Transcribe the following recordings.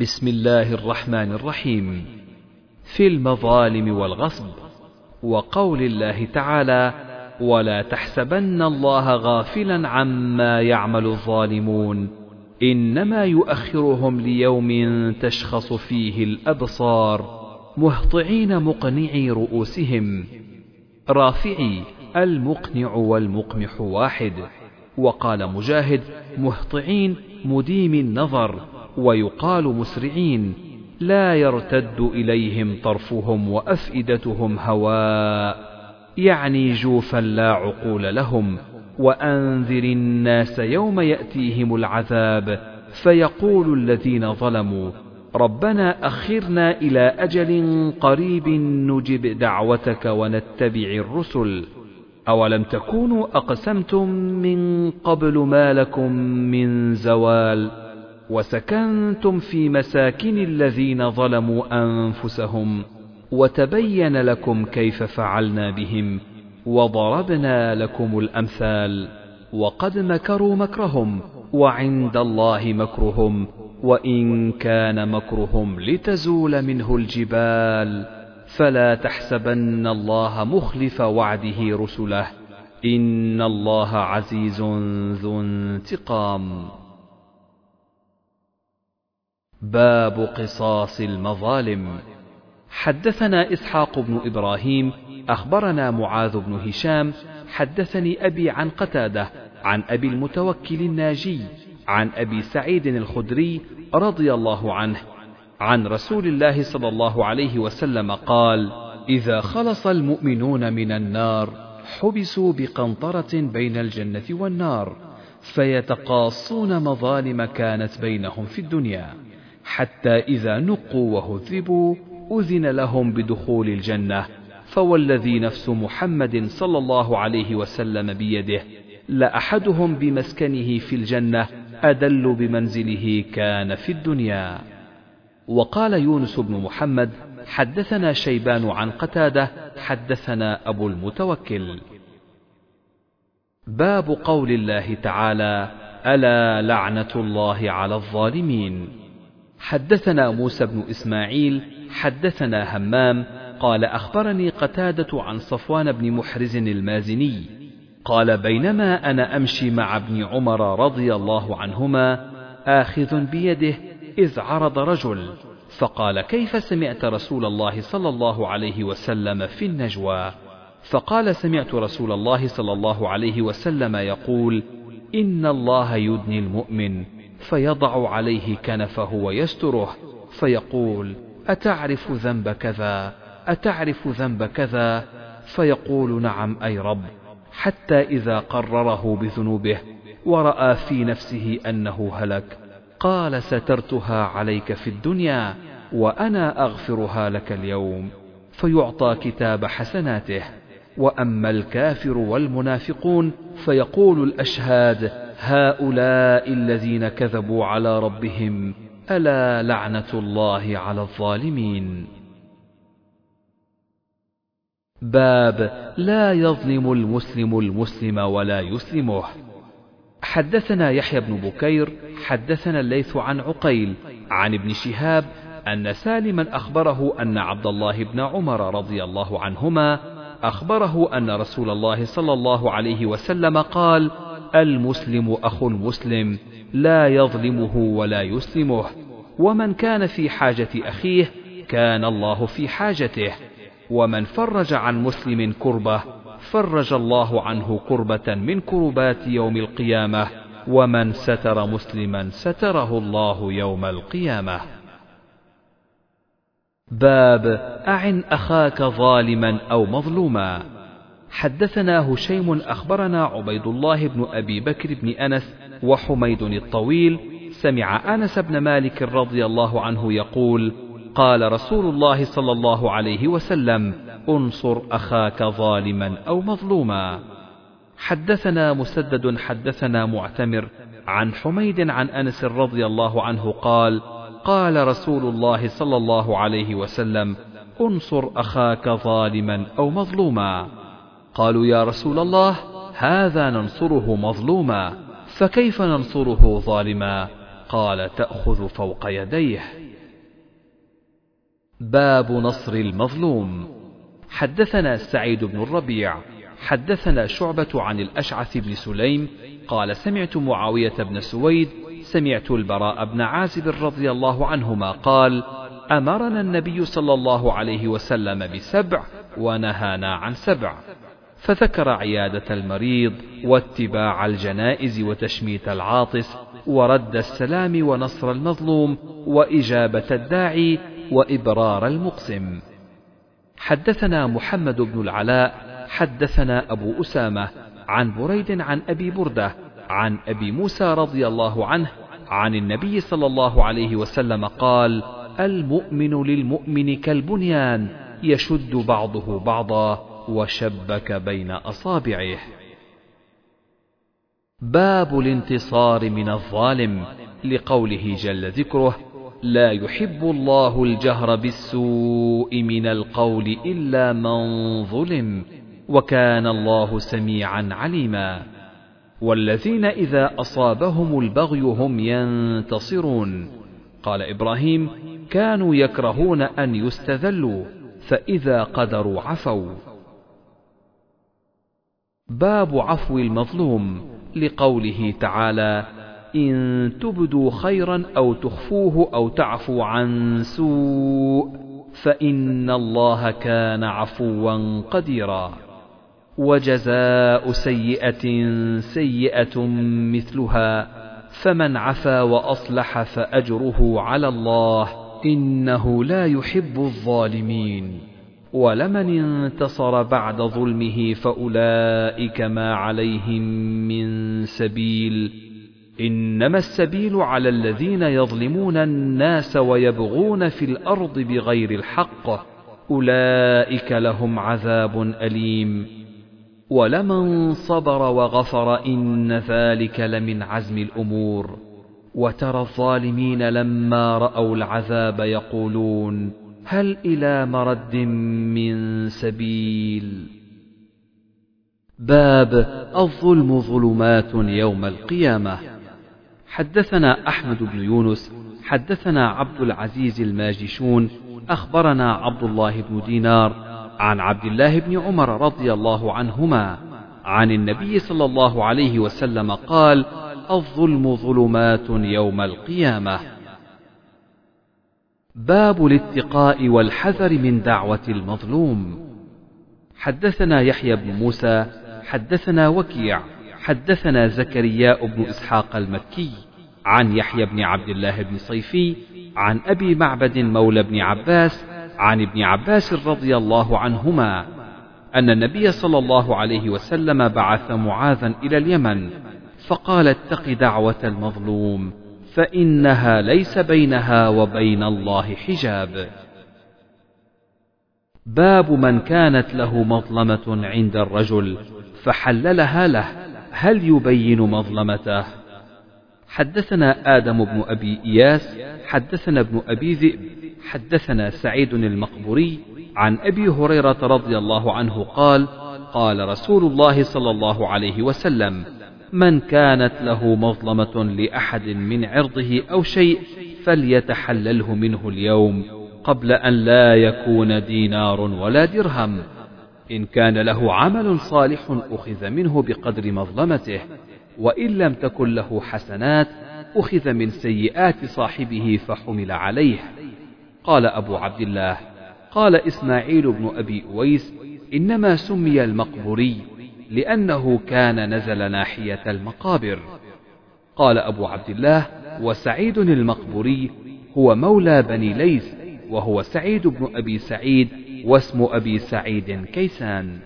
بسم الله الرحمن الرحيم. في المظالم والغصب. وقول الله تعالى ولا تحسبن الله غافلا عما يعمل الظالمون. إنما يؤخرهم ليوم تشخص فيه الأبصار. مهطعين مقنعي رؤوسهم. رافعي المقنع والمقمح واحد. وقال مجاهد مهطعين مديم النظر. ويقال مسرعين لا يرتد إليهم طرفهم وأفئدتهم هواء يعني جوفا لا عقول لهم وأنذر الناس يوم يأتيهم العذاب فيقول الذين ظلموا ربنا أخرنا إلى أجل قريب نجب دعوتك ونتبع الرسل. أولم تكونوا أقسمتم من قبل ما لكم من زوال؟ وسكنتم في مساكن الذين ظلموا أنفسهم وتبين لكم كيف فعلنا بهم وضربنا لكم الأمثال وقد مكروا مكرهم وعند الله مكرهم وإن كان مكرهم لتزول منه الجبال فلا تحسبن الله مخلف وعده رسله إن الله عزيز ذو انتقام باب قصاص المظالم. حدثنا إسحاق بن إبراهيم أخبرنا معاذ بن هشام حدثني أبي عن قتادة عن أبي المتوكل الناجي عن أبي سعيد الخدري رضي الله عنه عن رسول الله صلى الله عليه وسلم قال إذا خلص المؤمنون من النار حبسوا بقنطرة بين الجنة والنار فيتقاصون مظالم كانت بينهم في الدنيا. حتى إذا نقوا وهذبوا أذن لهم بدخول الجنة. فوالذي نفس محمد صلى الله عليه وسلم بيده لاحدهم بمسكنه في الجنة أدل بمنزله كان في الدنيا. وقال يونس بن محمد حدثنا شيبان عن قتادة حدثنا أبو المتوكل. باب قول الله تعالى ألا لعنة الله على الظالمين. حدثنا موسى بن إسماعيل حدثنا همام قال أخبرني قتادة عن صفوان بن محرز المازني قال بينما أنا أمشي مع ابن عمر رضي الله عنهما آخذ بيده إذ عرض رجل فقال كيف سمعت رسول الله صلى الله عليه وسلم في النجوى؟ فقال سمعت رسول الله صلى الله عليه وسلم يقول إن الله يدني المؤمن. فيضع عليه كنفه ويستره فيقول أتعرف ذنب كذا؟ أتعرف ذنب كذا؟ فيقول نعم أي رب. حتى إذا قرره بذنوبه ورأى في نفسه أنه هلك قال سترتها عليك في الدنيا وأنا أغفرها لك اليوم. فيعطى كتاب حسناته وأما الكافر والمنافقون فيقول الأشهاد هؤلاء الذين كذبوا على ربهم ألا لعنة الله على الظالمين؟ باب لا يظلم المسلم المسلم ولا يسلمه. حدثنا يحيى بن بكير حدثنا الليث عن عقيل عن ابن شهاب أن سالما أخبره أن عبد الله بن عمر رضي الله عنهما أخبره أن رسول الله صلى الله عليه وسلم قال: المسلم أخو المسلم لا يظلمه ولا يسلمه، ومن كان في حاجة أخيه كان الله في حاجته، ومن فرج عن مسلم كربة فرج الله عنه كربة من كربات يوم القيامة ومن ستر مسلما ستره الله يوم القيامة. باب أعن أخاك ظالما أو مظلوما. حدثنا هشيم أخبرنا عبيد الله بن أبي بكر بن أنس وحميد الطويل سمع أنس بن مالك رضي الله عنه يقول قال رسول الله صلى الله عليه وسلم انصر أخاك ظالما أو مظلوما. حدثنا مسدد حدثنا معتمر عن حميد عن أنس رضي الله عنه قال قال رسول الله صلى الله عليه وسلم انصر أخاك ظالما أو مظلوما. قالوا يا رسول الله هذا ننصره مظلوما فكيف ننصره ظالما؟ قال تأخذ فوق يديه. باب نصر المظلوم. حدثنا سعيد بن الربيع حدثنا شعبة عن الأشعث بن سليم قال سمعت معاوية بن سويد سمعت البراء بن عازب رضي الله عنهما قال أمرنا النبي صلى الله عليه وسلم بسبع ونهانا عن سبع. فذكر عيادة المريض واتباع الجنائز وتشميت العاطس ورد السلام ونصر المظلوم وإجابة الداعي وإبرار المقسم. حدثنا محمد بن العلاء حدثنا أبو أسامة عن بريد عن أبي بردة عن أبي موسى رضي الله عنه عن النبي صلى الله عليه وسلم قال المؤمن للمؤمن كالبنيان يشد بعضه بعضا وشبك بين أصابعه. باب الانتصار من الظالم لقوله جل ذكره لا يحب الله الجهر بالسوء من القول إلا من ظلم وكان الله سميعا عليما. والذين إذا أصابهم البغي هم ينتصرون. قال إبراهيم كانوا يكرهون أن يستذلوا فإذا قدروا عفوا. باب عفو المظلوم لقوله تعالى إن تبدوا خيرا أو تخفوه أو تعفو عن سوء فإن الله كان عفوا قديرا. وجزاء سيئة سيئة مثلها فمن عفا وأصلح فأجره على الله إنه لا يحب الظالمين. ولمن انتصر بعد ظلمه فأولئك ما عليهم من سبيل إنما السبيل على الذين يظلمون الناس ويبغون في الأرض بغير الحق أولئك لهم عذاب أليم. ولمن صبر وغفر إن ذلك لمن عزم الأمور. وترى الظالمين لما رأوا العذاب يقولون هل إلى مرد من سبيل؟ باب الظلم ظلمات يوم القيامة. حدثنا أحمد بن يونس حدثنا عبد العزيز الماجشون أخبرنا عبد الله بن دينار عن عبد الله بن عمر رضي الله عنهما عن النبي صلى الله عليه وسلم قال الظلم ظلمات يوم القيامة. باب الاتقاء والحذر من دعوة المظلوم. حدثنا يحيى بن موسى حدثنا وكيع حدثنا زكرياء بن إسحاق المكي عن يحيى بن عبد الله بن صيفي عن أبي معبد مولى بن عباس عن ابن عباس رضي الله عنهما أن النبي صلى الله عليه وسلم بعث معاذا إلى اليمن فقال اتق دعوة المظلوم. فإنها ليس بينها وبين الله حجاب. باب من كانت له مظلمة عند الرجل فحللها له، هل يبين مظلمته؟ حدثنا آدم بن أبي إياس، حدثنا ابن أبي ذئب، حدثنا سعيد المقبوري عن أبي هريرة رضي الله عنه قال: قال رسول الله صلى الله عليه وسلم: من كانت له مظلمة لأحد من عرضه أو شيء فليتحلله منه اليوم قبل أن لا يكون دينار ولا درهم. إن كان له عمل صالح أخذ منه بقدر مظلمته وإن لم تكن له حسنات أخذ من سيئات صاحبه فحمل عليه. قال أبو عبد الله قال إسماعيل بن أبي أويس إنما سمي المقبوري لأنه كان نزل ناحية المقابر. قال أبو عبد الله وسعيد المقبوري هو مولى بني ليث وهو سعيد بن أبي سعيد واسم أبي سعيد كيسان.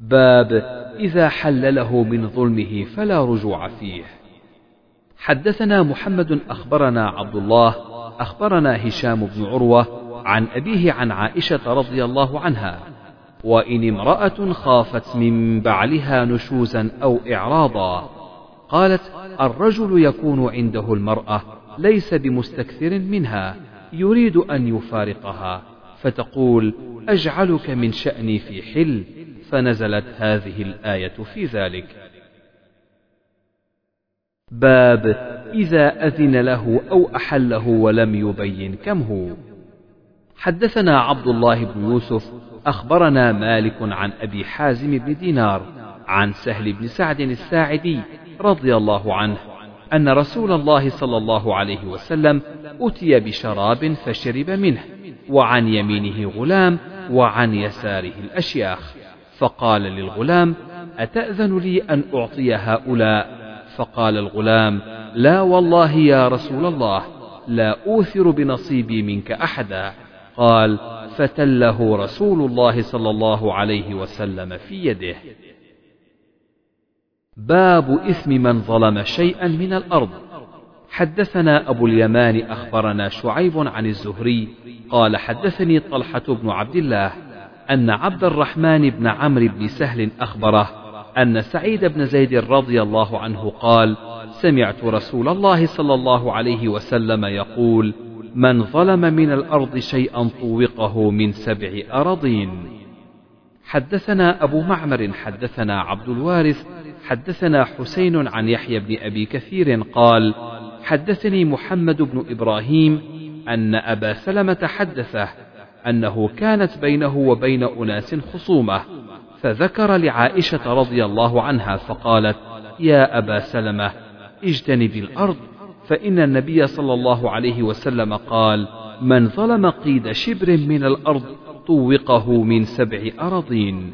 باب إذا حل له من ظلمه فلا رجوع فيه. حدثنا محمد أخبرنا عبد الله أخبرنا هشام بن عروة عن أبيه عن عائشة رضي الله عنها. وإن امرأة خافت من بعلها نشوزا أو إعراضا. قالت الرجل يكون عنده المرأة ليس بمستكثر منها يريد أن يفارقها. فتقول أجعلك من شأني في حل فنزلت هذه الآية في ذلك. باب إذا أذن له أو أحله ولم يبين كم هو. حدثنا عبد الله بن يوسف أخبرنا مالك عن أبي حازم بن دينار عن سهل بن سعد الساعدي رضي الله عنه أن رسول الله صلى الله عليه وسلم أتي بشراب فشرب منه وعن يمينه غلام وعن يساره الأشياخ. فقال للغلام أتأذن لي أن أعطي هؤلاء؟ فقال الغلام لا والله يا رسول الله لا أوثر بنصيبي منك أحدا. قال فتله رسول الله صلى الله عليه وسلم في يده. باب إثم من ظلم شيئا من الأرض. حدثنا أبو اليمان أخبرنا شعيب عن الزهري قال حدثني طلحة بن عبد الله أن عبد الرحمن بن عمرو بن سهل أخبره أن سعيد بن زيد رضي الله عنه قال سمعت رسول الله صلى الله عليه وسلم يقول من ظلم من الأرض شيئا طوقه من سبع أراضين. حدثنا أبو معمر حدثنا عبد الوارث حدثنا حسين عن يحيى بن أبي كثير قال حدثني محمد بن إبراهيم أن أبا سلمة حدثه أنه كانت بينه وبين أناس خصومة فذكر لعائشة رضي الله عنها فقالت يا أبا سلمة اجتنب الأرض. فإن النبي صلى الله عليه وسلم قال من ظلم قيد شبر من الأرض طوقه من سبع أراضين.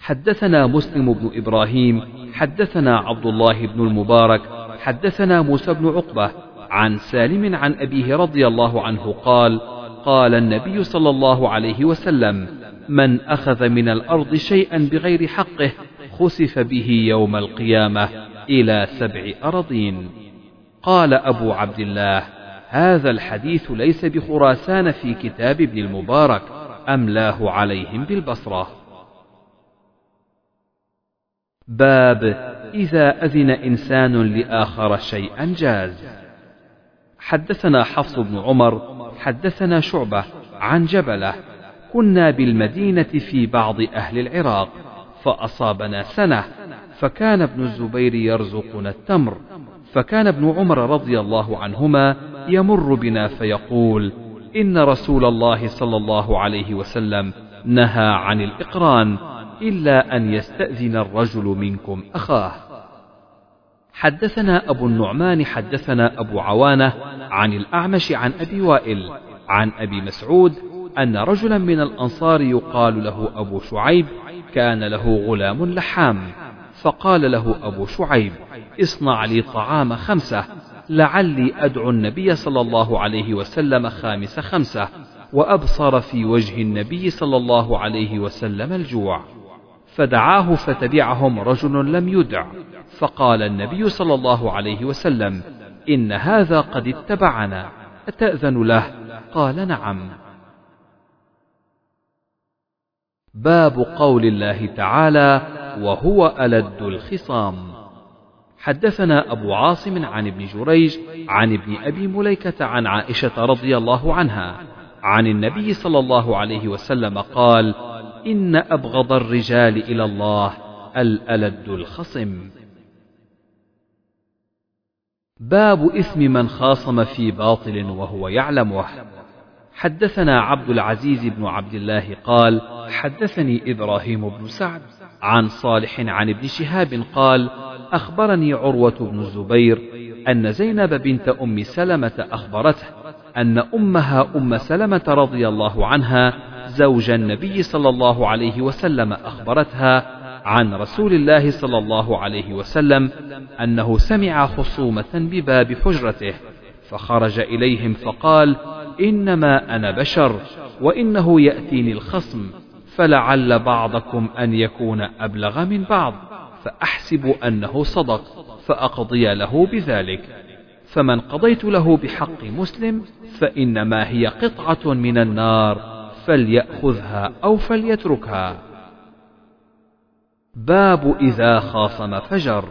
حدثنا مسلم بن إبراهيم حدثنا عبد الله بن المبارك حدثنا موسى بن عقبة عن سالم عن أبيه رضي الله عنه قال قال النبي صلى الله عليه وسلم من أخذ من الأرض شيئا بغير حقه خسف به يوم القيامة إلى سبع أراضين. قال أبو عبد الله هذا الحديث ليس بخراسان في كتاب ابن المبارك أملاه عليهم بالبصرة؟ باب إذا أذن إنسان لآخر شيئا جاز. حدثنا حفص بن عمر حدثنا شعبة عن جبلة كنا بالمدينة في بعض أهل العراق فأصابنا سنة فكان ابن الزبير يرزقنا التمر. فكان ابن عمر رضي الله عنهما يمر بنا فيقول إن رسول الله صلى الله عليه وسلم نهى عن الإقران إلا أن يستأذن الرجل منكم أخاه. حدثنا أبو النعمان حدثنا أبو عوانة عن الأعمش عن أبي وائل عن أبي مسعود أن رجلا من الأنصار يقال له أبو شعيب كان له غلام لحام فقال له أبو شعيب اصنع لي طعام خمسة لعلي أدعو النبي صلى الله عليه وسلم خامس خمسة وأبصر في وجه النبي صلى الله عليه وسلم الجوع. فدعاه فتبعهم رجل لم يدع فقال النبي صلى الله عليه وسلم إن هذا قد اتبعنا أتأذن له؟ قال نعم. باب قول الله تعالى وهو ألد الخصام. حدثنا أبو عاصم عن ابن جريج عن ابن أبي مليكة عن عائشة رضي الله عنها عن النبي صلى الله عليه وسلم قال إن أبغض الرجال إلى الله الألد الخصم. باب إثم من خاصم في باطل وهو يعلمه. حدثنا عبد العزيز بن عبد الله قال حدثني إبراهيم بن سعد. عن صالح عن ابن شهاب قال أخبرني عروة بن الزبير أن زينب بنت أم سلمة أخبرته أن أمها أم سلمة رضي الله عنها زوج النبي صلى الله عليه وسلم أخبرتها عن رسول الله صلى الله عليه وسلم أنه سمع خصومة بباب حجرته فخرج إليهم فقال إنما أنا بشر وإنه يأتيني الخصم. فلعل بعضكم أن يكون أبلغ من بعض فأحسب أنه صدق فأقضي له بذلك. فمن قضيت له بحق مسلم فإنما هي قطعة من النار فليأخذها أو فليتركها. باب إذا خاصم فجر.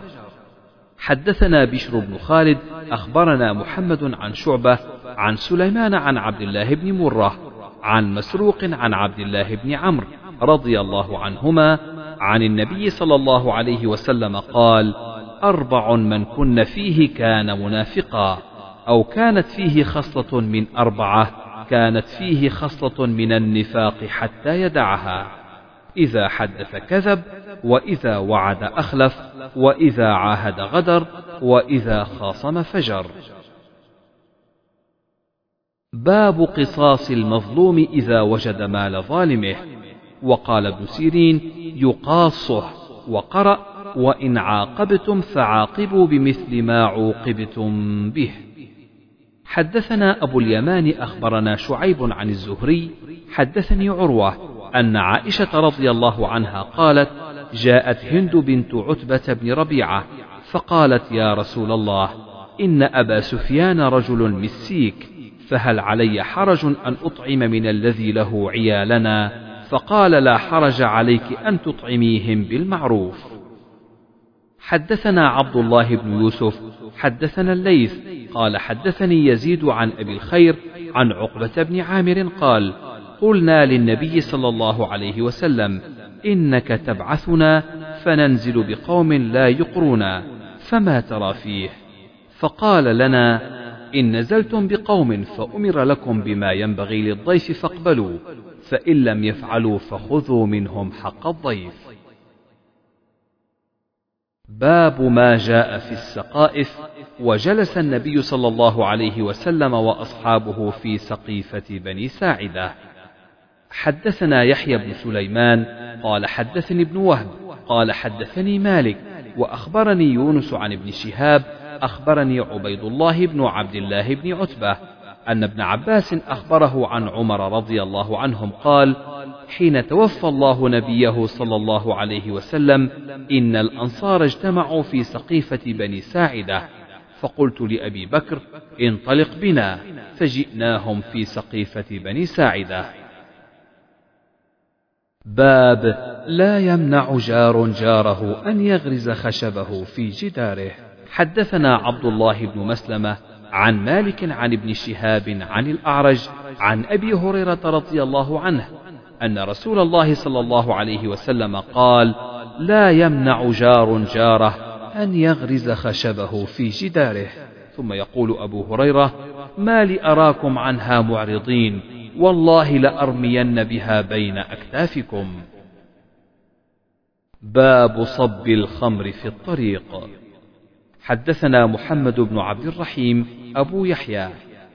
حدثنا بشر بن خالد أخبرنا محمد عن شعبة عن سليمان عن عبد الله بن مرة عن مسروق عن عبد الله بن عمرو رضي الله عنهما عن النبي صلى الله عليه وسلم قال أربع من كن فيه كان منافقا أو كانت فيه خصلة من أربعة كانت فيه خصلة من النفاق حتى يدعها. إذا حدث كذب وإذا وعد أخلف وإذا عاهد غدر وإذا خاصم فجر. باب قصاص المظلوم إذا وجد مال ظالمه. وقال ابن سيرين يقاصه وقرأ وإن عاقبتم فعاقبوا بمثل ما عوقبتم به. حدثنا أبو اليمان أخبرنا شعيب عن الزهري حدثني عروة أن عائشة رضي الله عنها قالت جاءت هند بنت عتبة بن ربيعة فقالت يا رسول الله إن أبا سفيان رجل مسيك. فهل علي حرج أن أطعم من الذي له عيالنا؟ فقال لا حرج عليك أن تطعميهم بالمعروف. حدثنا عبد الله بن يوسف حدثنا الليث قال حدثني يزيد عن أبي الخير عن عقبة بن عامر قال قلنا للنبي صلى الله عليه وسلم إنك تبعثنا فننزل بقوم لا يقرونا فما ترى فيه؟ فقال لنا إن نزلتم بقوم فأمر لكم بما ينبغي للضيف فاقبلوا فإن لم يفعلوا فخذوا منهم حق الضيف. باب ما جاء في السقائف وجلس النبي صلى الله عليه وسلم وأصحابه في سقيفة بني ساعدة. حدثنا يحيى بن سليمان قال حدثني ابن وهب قال حدثني مالك وأخبرني يونس عن ابن شهاب أخبرني عبيد الله بن عبد الله بن عتبة أن ابن عباس أخبره عن عمر رضي الله عنهم قال حين توفى الله نبيه صلى الله عليه وسلم إن الأنصار اجتمعوا في سقيفة بني ساعدة. فقلت لأبي بكر انطلق بنا. فجئناهم في سقيفة بني ساعدة. باب لا يمنع جار جاره أن يغرز خشبه في جداره. حدثنا عبد الله بن مسلمة عن مالك عن ابن شهاب عن الأعرج عن أبي هريرة رضي الله عنه أن رسول الله صلى الله عليه وسلم قال: لا يمنع جار جاره أن يغرز خشبه في جداره، ثم يقول أبو هريرة: ما لي أراكم عنها معرضين، والله لأرمين بها بين أكتافكم. باب صب الخمر في الطريق. حدثنا محمد بن عبد الرحيم أبو يحيى.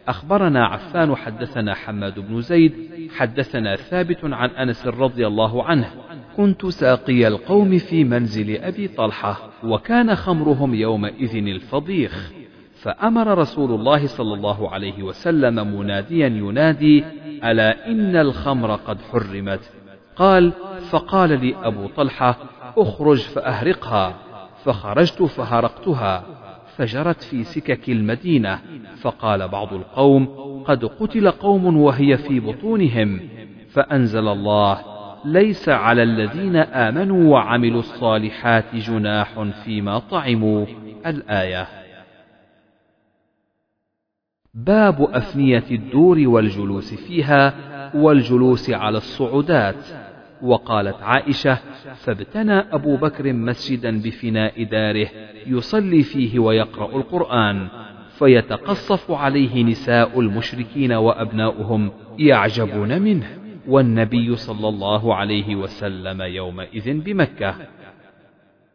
أخبرنا عفان حدثنا حماد بن زيد. حدثنا ثابت عن أنس رضي الله عنه. كنت ساقي القوم في منزل أبي طلحة وكان خمرهم يومئذ الفضيخ. فأمر رسول الله صلى الله عليه وسلم مناديا ينادي ألا إن الخمر قد حرمت؟ قال فقال لي أبو طلحة أخرج فأهرقها. فخرجت فهرقتها فجرت في سكك المدينة فقال بعض القوم قد قتل قوم وهي في بطونهم فأنزل الله ليس على الذين آمنوا وعملوا الصالحات جناح فيما طعموا. الآية. باب أفنية الدور والجلوس فيها والجلوس على الصعودات. وقالت عائشة فابتنى أبو بكر مسجدا بفناء داره يصلي فيه ويقرأ القرآن فيتقصف عليه نساء المشركين وأبناؤهم يعجبون منه والنبي صلى الله عليه وسلم يومئذ بمكة.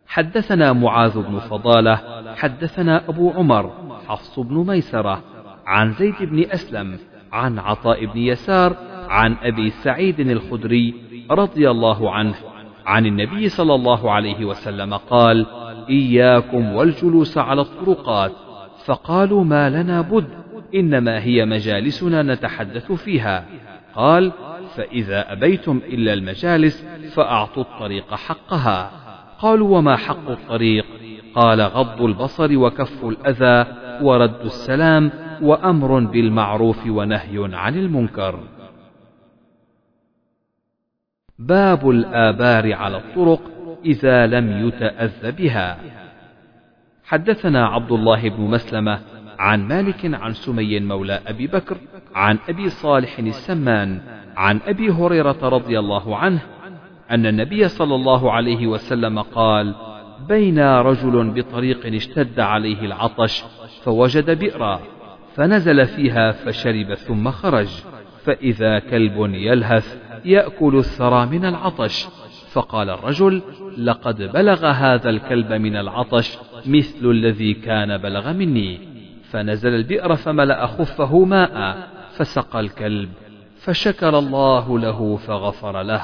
حدثنا معاذ بن فضالة حدثنا أبو عمر حفص بن ميسرة عن زيد بن أسلم عن عطاء بن يسار عن أبي سعيد الخدري رضي الله عنه عن النبي صلى الله عليه وسلم قال إياكم والجلوس على الطرقات. فقالوا ما لنا بد إنما هي مجالسنا نتحدث فيها. قال فإذا أبيتم إلا المجالس فأعطوا الطريق حقها. قالوا وما حق الطريق؟ قال غض البصر وكف الأذى ورد السلام وأمر بالمعروف ونهي عن المنكر. باب الآبار على الطرق إذا لم يتأذ بها. حدثنا عبد الله بن مسلمة عن مالك عن سمي مولى أبي بكر عن أبي صالح السمان عن أبي هريرة رضي الله عنه أن النبي صلى الله عليه وسلم قال بين رجل بطريق اشتد عليه العطش فوجد بئرا فنزل فيها فشرب ثم خرج. فإذا كلب يلهث يأكل الثرى من العطش. فقال الرجل لقد بلغ هذا الكلب من العطش مثل الذي كان بلغ مني. فنزل البئر فملأ خفه ماء فسقى الكلب فشكر الله له فغفر له.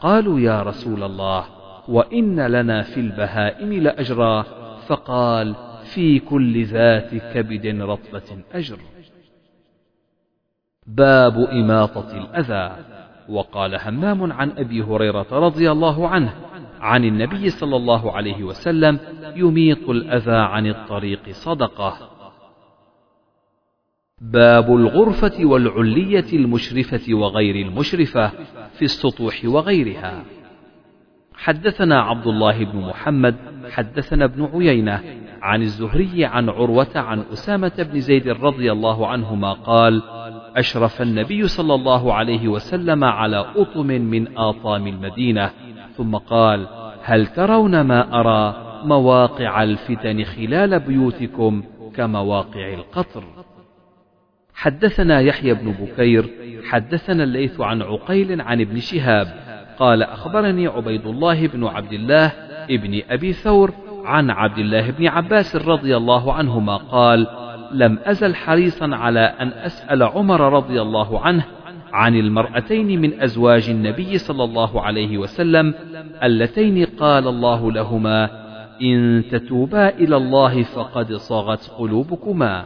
قالوا يا رسول الله وإن لنا في البهائم لأجرا. فقال في كل ذات كبد رطبة أجر. باب إماطة الأذى. وقال همام عن أبي هريرة رضي الله عنه عن النبي صلى الله عليه وسلم يميط الأذى عن الطريق صدقة. باب الغرفة والعلية المشرفة وغير المشرفة في السطوح وغيرها. حدثنا عبد الله بن محمد حدثنا ابن عيينة عن الزهري عن عروة عن أسامة بن زيد رضي الله عنهما قال أشرف النبي صلى الله عليه وسلم على أطم من آطام المدينة ثم قال هل ترون ما أرى مواقع الفتن خلال بيوتكم كمواقع القطر؟ حدثنا يحيى بن بكير حدثنا الليث عن عقيل عن ابن شهاب قال أخبرني عبيد الله بن عبد الله ابن أبي ثور عن عبد الله بن عباس رضي الله عنهما قال لم أزل حريصا على أن أسأل عمر رضي الله عنه عن المرأتين من أزواج النبي صلى الله عليه وسلم اللتين قال الله لهما إن تتوبا إلى الله فقد صغت قلوبكما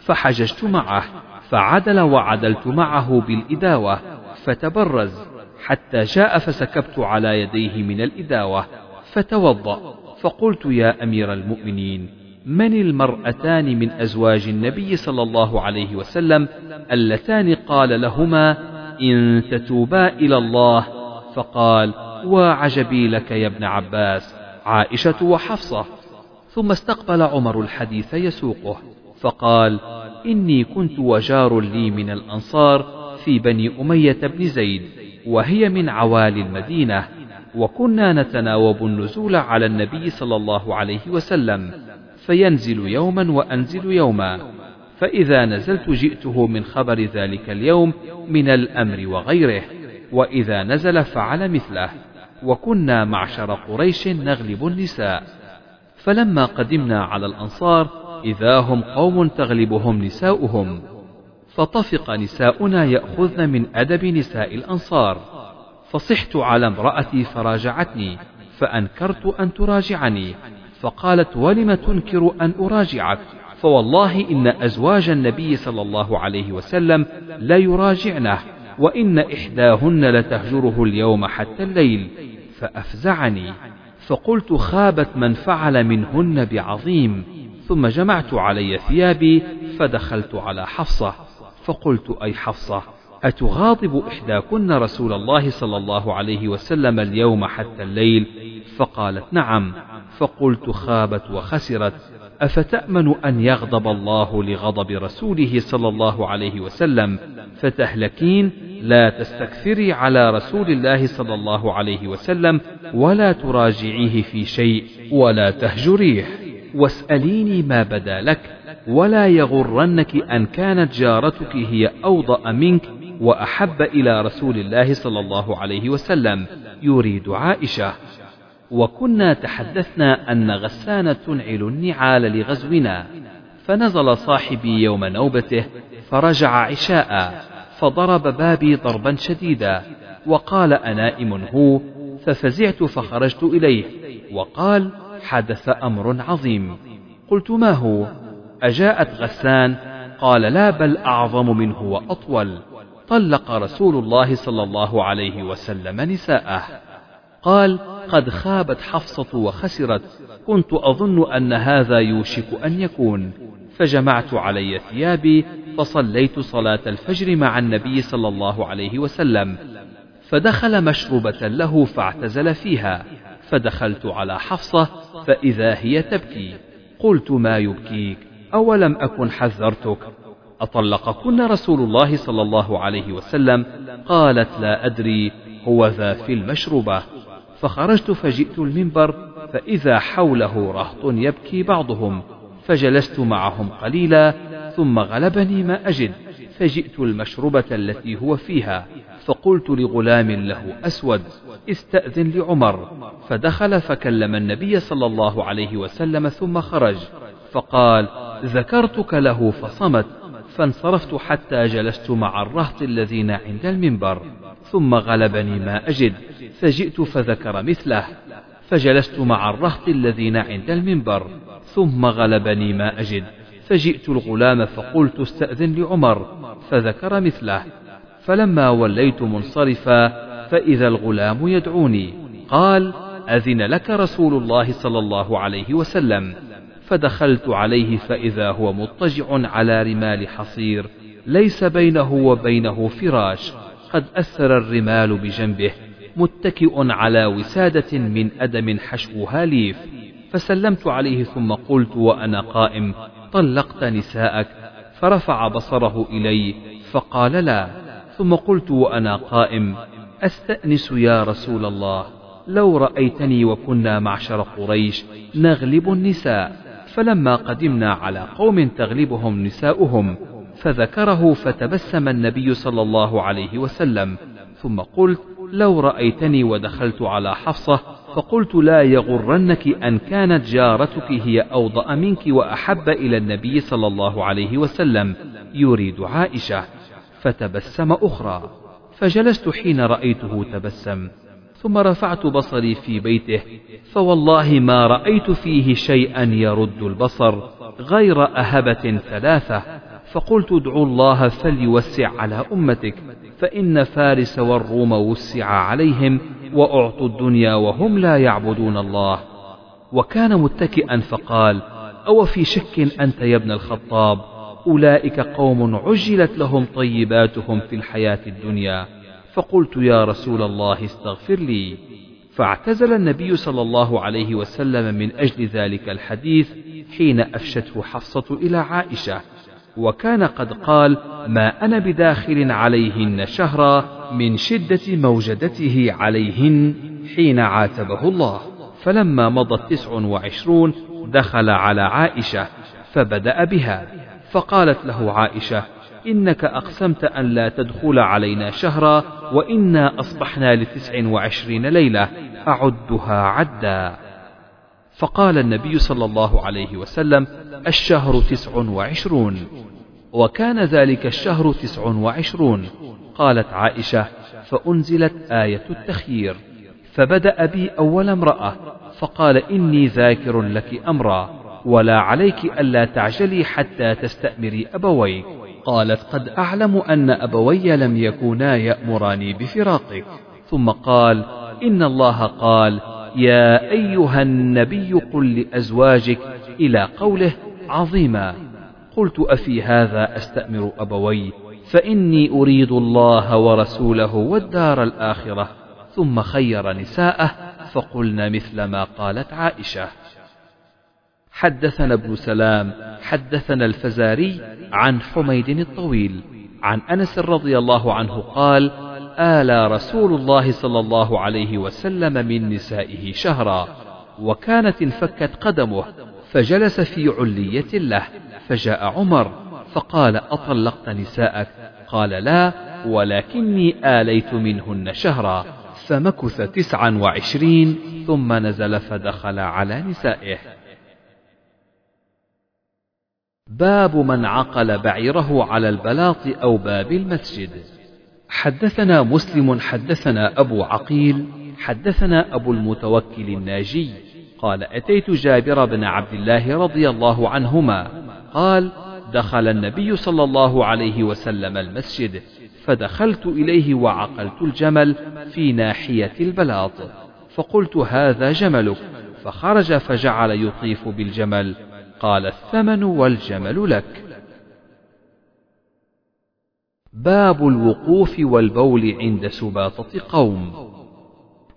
فحججت معه فعدل وعدلت معه بالإداوة فتبرز. حتى جاء فسكبت على يديه من الإداوة فتوضأ فقلت يا أمير المؤمنين من المرأتان من أزواج النبي صلى الله عليه وسلم اللتان قال لهما إن تتوبا إلى الله؟ فقال وعجبي لك يا ابن عباس عائشة وحفصة. ثم استقبل عمر الحديث يسوقه فقال إني كنت وجار لي من الأنصار في بني أمية بن زيد. وهي من عوالي المدينة وكنا نتناوب النزول على النبي صلى الله عليه وسلم فينزل يوما وأنزل يوما فإذا نزلت جئته من خبر ذلك اليوم من الأمر وغيره وإذا نزل فعل مثله وكنا معشر قريش نغلب النساء. فلما قدمنا على الأنصار إذا هم قوم تغلبهم نساؤهم. فطفق نساؤنا يأخذن من أدب نساء الأنصار. فصحت على امرأتي فراجعتني فأنكرت أن تراجعني. فقالت ولم تنكر أن أراجعك؟ فوالله إن أزواج النبي صلى الله عليه وسلم لا يراجعنه وإن إحداهن لتهجره اليوم حتى الليل. فأفزعني. فقلت خابت من فعل منهن بعظيم ثم جمعت علي ثيابي فدخلت على حفصة. فقلت أي حفصة أتغاضب إحداكن رسول الله صلى الله عليه وسلم اليوم حتى الليل؟ فقالت نعم. فقلت خابت وخسرت. أفتأمن أن يغضب الله لغضب رسوله صلى الله عليه وسلم؟ فتهلكين لا تستكثري على رسول الله صلى الله عليه وسلم ولا تراجعيه في شيء ولا تهجريه. واسأليني ما بدا لك ولا يغرنك أن كانت جارتك هي أوضأ منك وأحب إلى رسول الله صلى الله عليه وسلم يريد عائشة. وكنا تحدثنا أن غسان تنعل النعال لغزونا فنزل صاحبي يوم نوبته فرجع عشاء فضرب بابي ضربا شديدا وقال أنائم هو؟ ففزعت فخرجت إليه وقال حدث أمر عظيم. قلت ما هو؟ أجاءت غسان قال لا بل أعظم منه وأطول. طلق رسول الله صلى الله عليه وسلم نساءه. قال قد خابت حفصة وخسرت كنت أظن أن هذا يوشك أن يكون. فجمعت علي ثيابي فصليت صلاة الفجر مع النبي صلى الله عليه وسلم. فدخل مشروبة له فاعتزل فيها. فدخلت على حفصة فإذا هي تبكي. قلت ما يبكيك؟ أولم أكن حذرتك؟ أطلقكن رسول الله صلى الله عليه وسلم؟ قالت لا أدري هو ذا في المشروبة. فخرجت فجئت المنبر فإذا حوله رهط يبكي بعضهم. فجلست معهم قليلا ثم غلبني ما أجد. فجئت المشربة التي هو فيها فقلت لغلام له أسود استأذن لعمر. فدخل فكلم النبي صلى الله عليه وسلم ثم خرج. فقال ذكرتك له فصمت. فانصرفت حتى جلست مع الرهط الذين عند المنبر. ثم غلبني ما أجد. فجئت فذكر مثله. فجلست مع الرهط الذين عند المنبر. ثم غلبني ما أجد. فجئت الغلام فقلت استأذن لعمر فذكر مثله. فلما وليت منصرفا فإذا الغلام يدعوني. قال أذن لك رسول الله صلى الله عليه وسلم. فدخلت عليه فإذا هو مضطجع على رمال حصير ليس بينه وبينه فراش. قد أثر الرمال بجنبه متكئ على وسادة من أدم حشوها ليف. فسلمت عليه ثم قلت وأنا قائم. طلقت نساءك فرفع بصره إلي فقال لا ثم قلت وأنا قائم أستأنس يا رسول الله لو رأيتني وكنا معشر قريش نغلب النساء فلما قدمنا على قوم تغلبهم نساؤهم فذكره فتبسم النبي صلى الله عليه وسلم ثم قلت لو رأيتني ودخلت على حفصة فقلت لا يغرنك أن كانت جارتك هي أوضأ منك وأحب إلى النبي صلى الله عليه وسلم يريد عائشة. فتبسم أخرى. فجلست حين رأيته تبسم. ثم رفعت بصري في بيته. فوالله ما رأيت فيه شيئا يرد البصر غير أهبة ثلاثة. فقلت ادعوا الله فليوسع على أمتك فإن فارس والروم وسع عليهم وأعطوا الدنيا وهم لا يعبدون الله. وكان متكئا فقال أو في شك أنت يا ابن الخطاب؟ أولئك قوم عجلت لهم طيباتهم في الحياة الدنيا. فقلت يا رسول الله استغفر لي. فاعتزل النبي صلى الله عليه وسلم من أجل ذلك الحديث حين أفشته حفصة إلى عائشة. وكان قد قال ما أنا بداخل عليهن شهرا من شدة موجدته عليهن حين عاتبه الله. فلما مضت تسع وعشرون دخل على عائشة فبدأ بها فقالت له عائشة إنك أقسمت أن لا تدخل علينا شهرا وإنا أصبحنا لتسع وعشرين ليلة أعدها عدا. فقال النبي صلى الله عليه وسلم الشهر تسع وعشرون. وكان ذلك الشهر تسع وعشرون. قالت عائشة فأنزلت آية التخيير. فبدأ بي أول امرأة فقال إني ذاكر لك أمرا ولا عليك ألا تعجلي حتى تستأمري أبويك قالت قد أعلم أن أبوي لم يكونا يأمراني بفراقك. ثم قال إن الله قال يا أيها النبي قل لأزواجك إلى قوله عظيما. قلت أفي هذا أستأمر أبوي فإني أريد الله ورسوله والدار الآخرة. ثم خير نساءه فقلن مثل ما قالت عائشة. حدثنا ابن سلام حدثنا الفزاري عن حميد الطويل عن أنس رضي الله عنه قال آلى رسول الله صلى الله عليه وسلم من نسائه شهرا وكانت انفكت قدمه فجلس في علية له فجاء عمر فقال أطلقت نساءك؟ قال لا ولكني آليت منهن شهرا فمكث تسعا وعشرين ثم نزل فدخل على نسائه. باب من عقل بعيره على البلاط أو باب المسجد. حدثنا مسلم حدثنا أبو عقيل حدثنا أبو المتوكل الناجي قال أتيت جابر بن عبد الله رضي الله عنهما قال دخل النبي صلى الله عليه وسلم المسجد فدخلت إليه وعقلت الجمل في ناحية البلاط فقلت هذا جملك فخرج فجعل يطيف بالجمل قال الثمن والجمل لك. باب الوقوف والبول عند سباطة قوم.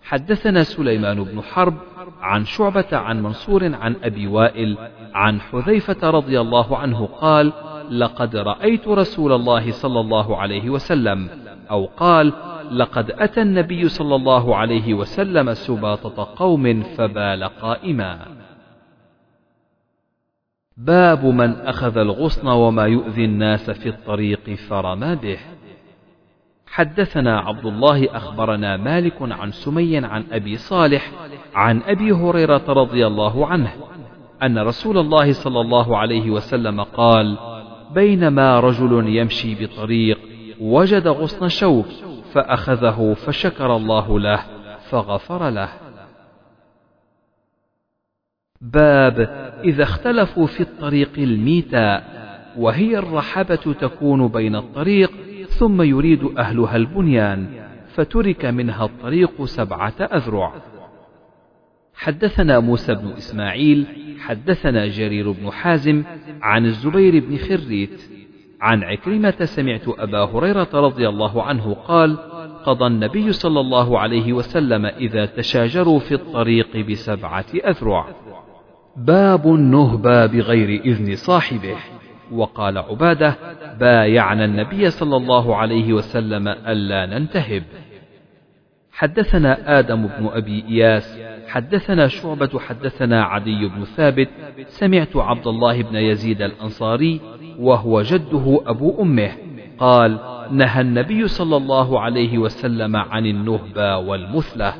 حدثنا سليمان بن حرب عن شعبة عن منصور عن أبي وائل عن حذيفة رضي الله عنه قال لقد رأيت رسول الله صلى الله عليه وسلم. أو قال لقد أتى النبي صلى الله عليه وسلم سباطة قوم فبال قائما. باب من أخذ الغصن وما يؤذي الناس في الطريق فرمى به. حدثنا عبد الله أخبرنا مالك عن سمي عن أبي صالح عن أبي هريرة رضي الله عنه أن رسول الله صلى الله عليه وسلم قال بينما رجل يمشي بطريق وجد غصن شوك فأخذه فشكر الله له فغفر له. باب إذا اختلفوا في الطريق الميتاء وهي الرحبة تكون بين الطريق ثم يريد أهلها البنيان فترك منها الطريق سبعة أذرع. حدثنا موسى بن إسماعيل حدثنا جرير بن حازم عن الزبير بن خريت. عن عكرمة سمعت أبا هريرة رضي الله عنه قال قضى النبي صلى الله عليه وسلم إذا تشاجروا في الطريق بسبعة أذرع باب النهبى بغير إذن صاحبه. وقال عبادة بايعنا النبي صلى الله عليه وسلم ألا ننتهب. حدثنا آدم بن أبي إياس حدثنا شعبة حدثنا عدي بن ثابت سمعت عبد الله بن يزيد الأنصاري وهو جده أبو أمه. قال نهى النبي صلى الله عليه وسلم عن النهبة والمثلة.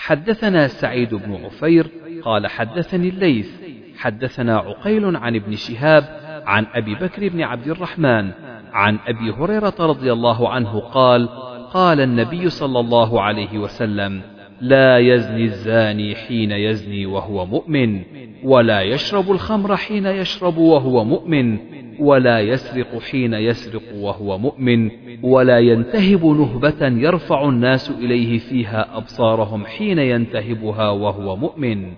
حدثنا سعيد بن عفير قال حدثني الليث. حدثنا عقيل عن ابن شهاب عن أبي بكر بن عبد الرحمن عن أبي هريرة رضي الله عنه قال قال النبي صلى الله عليه وسلم لا يزني الزاني حين يزني وهو مؤمن ولا يشرب الخمر حين يشرب وهو مؤمن ولا يسرق حين يسرق وهو مؤمن ولا ينتهب نهبة يرفع الناس إليه فيها أبصارهم حين ينتهبها وهو مؤمن.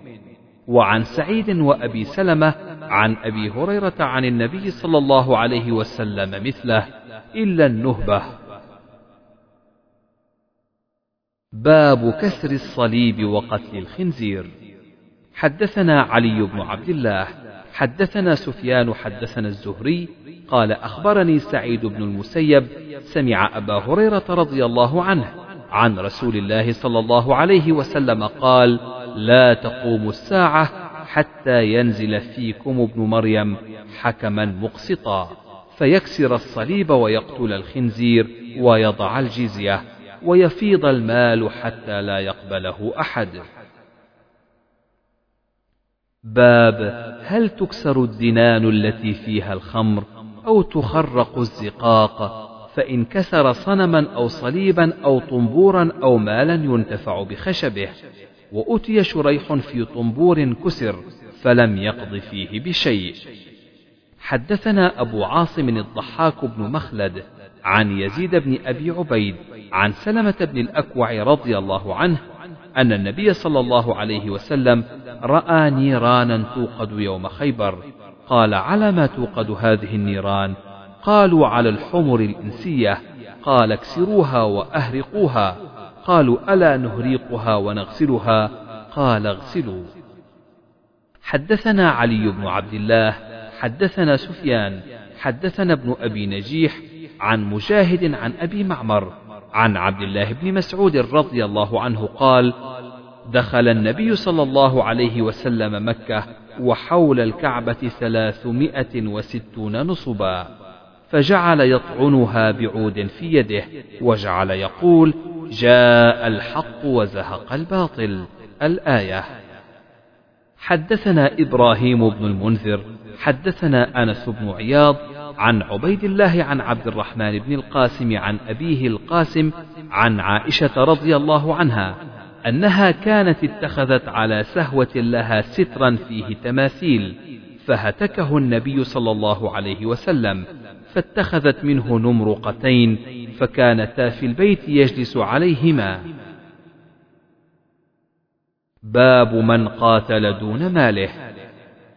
وعن سعيد وأبي سلمة عن أبي هريرة عن النبي صلى الله عليه وسلم مثله إلا النهبة. باب كسر الصليب وقتل الخنزير. حدثنا علي بن عبد الله حدثنا سفيان حدثنا الزهري قال أخبرني سعيد بن المسيب سمع أبا هريرة رضي الله عنه عن رسول الله صلى الله عليه وسلم قال لا تقوم الساعة حتى ينزل فيكم ابن مريم حكما مقسطا فيكسر الصليب ويقتل الخنزير ويضع الجزية ويفيض المال حتى لا يقبله أحد. باب هل تكسر الدنان التي فيها الخمر أو تخرق الزقاق؟ فإن كسر صنما أو صليبا أو طنبورا أو مالا ينتفع بخشبه. وأتي شريح في طنبور كسر فلم يقض فيه بشيء. حدثنا أبو عاصم الضحاك بن مخلد عن يزيد بن أبي عبيد عن سلمة بن الأكوع رضي الله عنه أن النبي صلى الله عليه وسلم رأى نيرانا توقد يوم خيبر. قال على ما توقد هذه النيران؟ قالوا على الحمر الإنسية. قال اكسروها وأهرقوها. قالوا ألا نهريقها ونغسلها؟ قال اغسلوا. حدثنا علي بن عبد الله حدثنا سفيان حدثنا ابن أبي نجيح عن مجاهد عن أبي معمر عن عبد الله بن مسعود رضي الله عنه قال دخل النبي صلى الله عليه وسلم مكة وحول الكعبة ثلاثمائة وستون نصبا فجعل يطعنها بعود في يده وجعل يقول جاء الحق وزهق الباطل. الآية. حدثنا إبراهيم بن المنذر حدثنا أنس بن عياض عن عبيد الله عن عبد الرحمن بن القاسم عن أبيه القاسم عن عائشة رضي الله عنها أنها كانت اتخذت على سهوة لها سترا فيه تماثيل فهتكه النبي صلى الله عليه وسلم فاتخذت منه نمرقتين فكانتا في البيت يجلس عليهما. باب من قاتل دون ماله.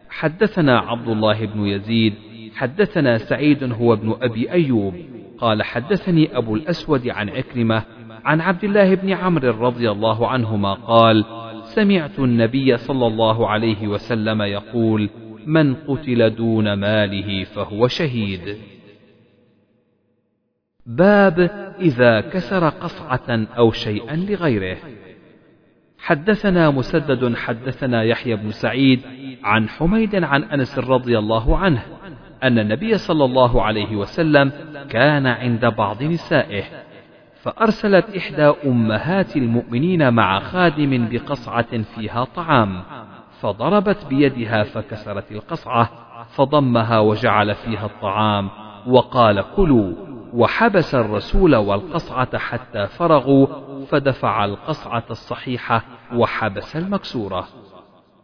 حدثنا عبد الله بن يزيد حدثنا سعيد هو ابن أبي أيوب. قال حدثني أبو الأسود عن عكرمة عن عبد الله بن عمرو رضي الله عنهما قال سمعت النبي صلى الله عليه وسلم يقول من قتل دون ماله فهو شهيد. باب إذا كسر قصعة أو شيئا لغيره. حدثنا مسدد حدثنا يحيى بن سعيد عن حميد عن أنس رضي الله عنه. أن النبي صلى الله عليه وسلم كان عند بعض نسائه فأرسلت إحدى أمهات المؤمنين مع خادم بقصعة فيها طعام فضربت بيدها فكسرت القصعة فضمها وجعل فيها الطعام وقال كلوا وحبس الرسول والقصعة حتى فرغوا فدفع القصعة الصحيحة وحبس المكسورة.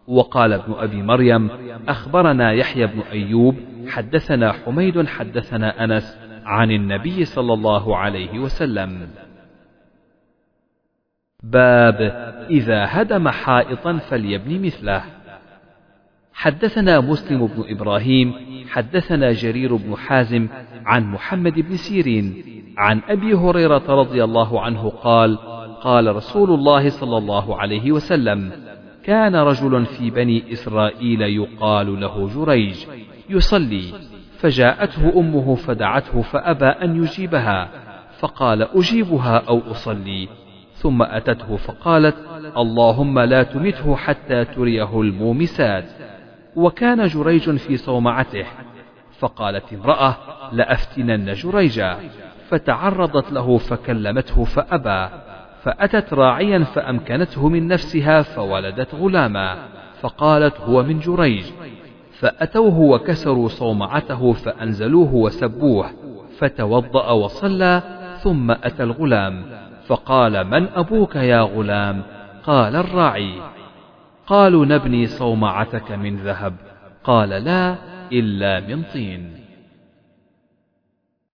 وقال ابن أبي مريم أخبرنا يحيى بن أيوب حدثنا حميد حدثنا أنس عن النبي صلى الله عليه وسلم. باب إذا هدم حائطا فليبني مثله. حدثنا مسلم بن إبراهيم حدثنا جرير بن حازم عن محمد بن سيرين عن أبي هريرة رضي الله عنه قال قال رسول الله صلى الله عليه وسلم كان رجل في بني إسرائيل يقال له جريج يصلي فجاءته أمه فدعته فأبى أن يجيبها فقال أجيبها أو أصلي ثم أتته فقالت اللهم لا تمته حتى تريه المومسات. وكان جريج في صومعته فقالت امرأة لأفتنن جريجا فتعرضت له فكلمته فأبى. فأتت راعيا فأمكنته من نفسها فولدت غلاما فقالت هو من جريج. فأتوه وكسروا صومعته فأنزلوه وسبوه فتوضأ وصلى ثم أتى الغلام. فقال من أبوك يا غلام؟ قال الراعي. قالوا نبني صومعتك من ذهب. قال لا إلا من طين.